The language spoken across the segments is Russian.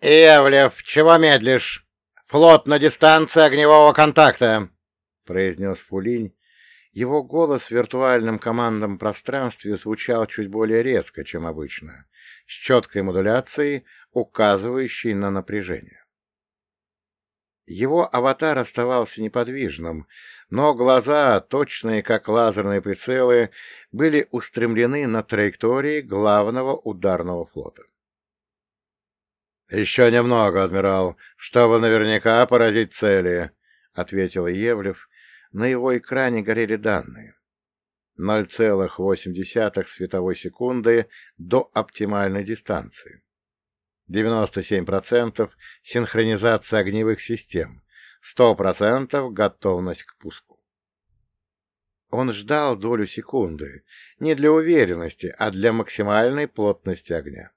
«Ивлев, чего медлишь? Флот на дистанции огневого контакта!» — произнес Фулинь. Его голос в виртуальном командном пространстве звучал чуть более резко, чем обычно, с четкой модуляцией, указывающей на напряжение. Его аватар оставался неподвижным, но глаза, точные как лазерные прицелы, были устремлены на траектории главного ударного флота. «Еще немного, адмирал, чтобы наверняка поразить цели», — ответил Евлев. На его экране горели данные. 0,8 световой секунды до оптимальной дистанции. 97% синхронизация огневых систем, 100% готовность к пуску. Он ждал долю секунды, не для уверенности, а для максимальной плотности огня.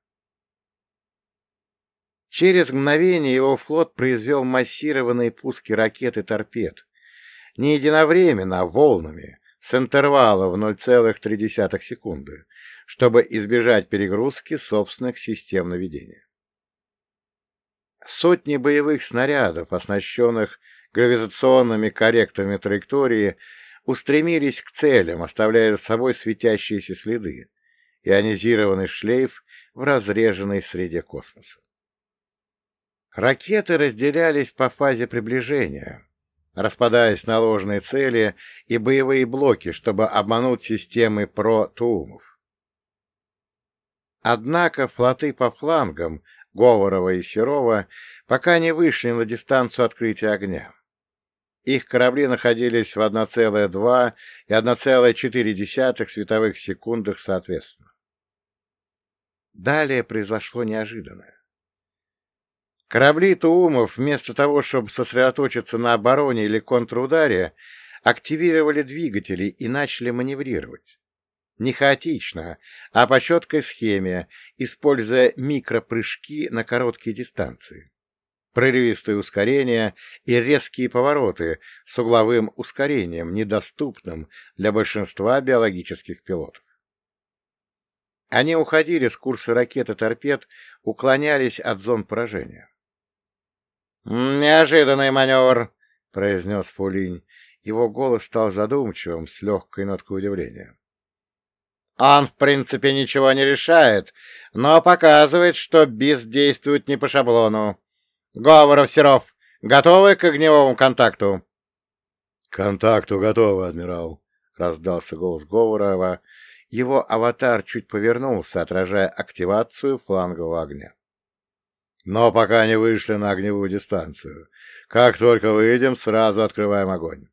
Через мгновение его флот произвел массированные пуски ракет и торпед. Не единовременно, а волнами, с интервала в 0,3 секунды, чтобы избежать перегрузки собственных систем наведения. Сотни боевых снарядов, оснащенных гравитационными корректорами траектории, устремились к целям, оставляя за собой светящиеся следы, ионизированный шлейф в разреженной среде космоса. Ракеты разделялись по фазе приближения, распадаясь на ложные цели и боевые блоки, чтобы обмануть системы ПРО-ТУМов. Однако флоты по флангам Говорова и Серова пока не вышли на дистанцию открытия огня. Их корабли находились в 1,2 и 1,4 световых секундах соответственно. Далее произошло неожиданное. Корабли Туумов, вместо того, чтобы сосредоточиться на обороне или контрударе, активировали двигатели и начали маневрировать. Не хаотично, а по четкой схеме, используя микропрыжки на короткие дистанции. Прерывистые ускорения и резкие повороты с угловым ускорением, недоступным для большинства биологических пилотов. Они уходили с курса ракет и торпед, уклонялись от зон поражения. «Неожиданный маневр!» — произнес Фулинь. Его голос стал задумчивым, с легкой ноткой удивления. «Он, в принципе, ничего не решает, но показывает, что БИС действует не по шаблону. Говоров, Серов, готовы к огневому контакту?» «Контакту готовы, адмирал», — раздался голос Говорова. Его аватар чуть повернулся, отражая активацию флангового огня. Но пока не вышли на огневую дистанцию. Как только выйдем, сразу открываем огонь.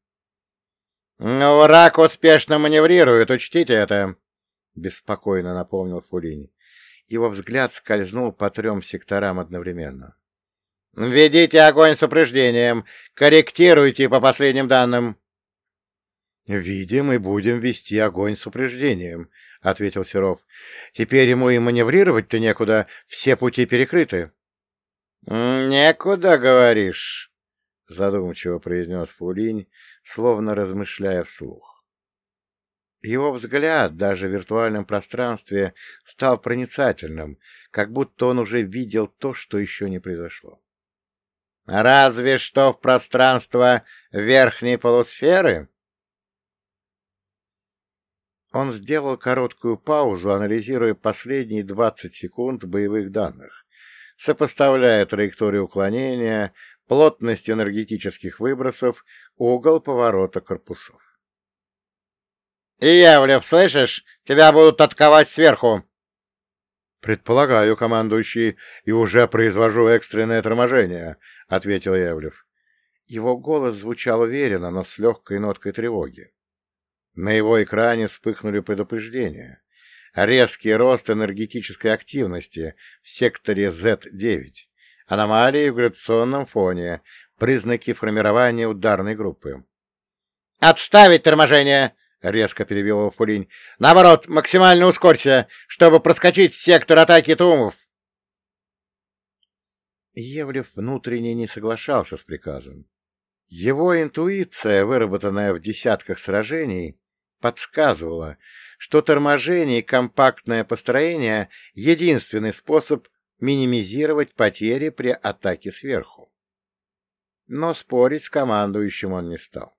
«Ну, враг успешно маневрирует, учтите это», — беспокойно напомнил Фулини. Его взгляд скользнул по трем секторам одновременно. «Ведите огонь с упреждением, корректируйте по последним данным». «Видим и будем вести огонь с упреждением», — ответил Серов. «Теперь ему и маневрировать-то некуда, все пути перекрыты». «Некуда, говоришь?» — задумчиво произнес Фулинь, словно размышляя вслух. Его взгляд даже в виртуальном пространстве стал проницательным, как будто он уже видел то, что еще не произошло. «Разве что в пространство верхней полусферы?» Он сделал короткую паузу, анализируя последние 20 секунд боевых данных, сопоставляя траекторию уклонения, плотность энергетических выбросов, угол поворота корпусов. «Иявлев, слышишь? Тебя будут отковать сверху!» «Предполагаю, командующий, и уже произвожу экстренное торможение», — ответил Явлев. Его голос звучал уверенно, но с легкой ноткой тревоги. На его экране вспыхнули предупреждения резкий рост энергетической активности в секторе Z9, аномалии в гравитационном фоне, признаки формирования ударной группы. «Отставить торможение!» — резко перебил его Фулинь. «Наоборот, максимально ускорься, чтобы проскочить сектор атаки Тумов!» Евлев внутренне не соглашался с приказом. Его интуиция, выработанная в десятках сражений, подсказывала, что торможение и компактное построение — единственный способ минимизировать потери при атаке сверху. Но спорить с командующим он не стал.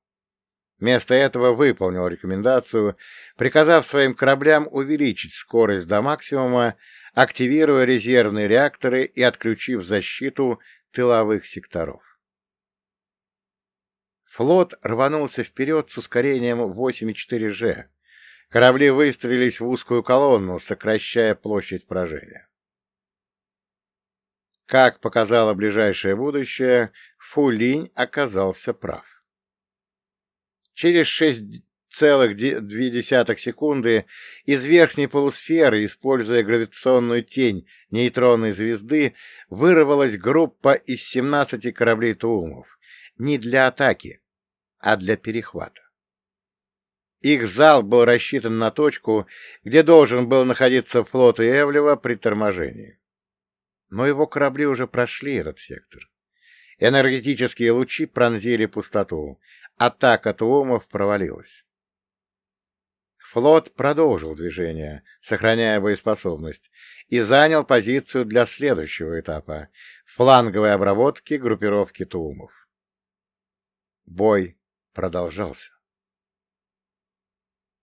Вместо этого выполнил рекомендацию, приказав своим кораблям увеличить скорость до максимума, активируя резервные реакторы и отключив защиту тыловых секторов. Флот рванулся вперед с ускорением 8,4G. Корабли выстроились в узкую колонну, сокращая площадь поражения. Как показало ближайшее будущее, Фулинь оказался прав. Через 6,2 секунды из верхней полусферы, используя гравитационную тень нейтронной звезды, вырвалась группа из 17 кораблей Туумов. Не для атаки, а для перехвата. Их зал был рассчитан на точку, где должен был находиться флот Эвлева при торможении. Но его корабли уже прошли этот сектор. Энергетические лучи пронзили пустоту. Атака Туумов провалилась. Флот продолжил движение, сохраняя боеспособность, и занял позицию для следующего этапа — фланговой обработки группировки Туумов. Бой продолжался.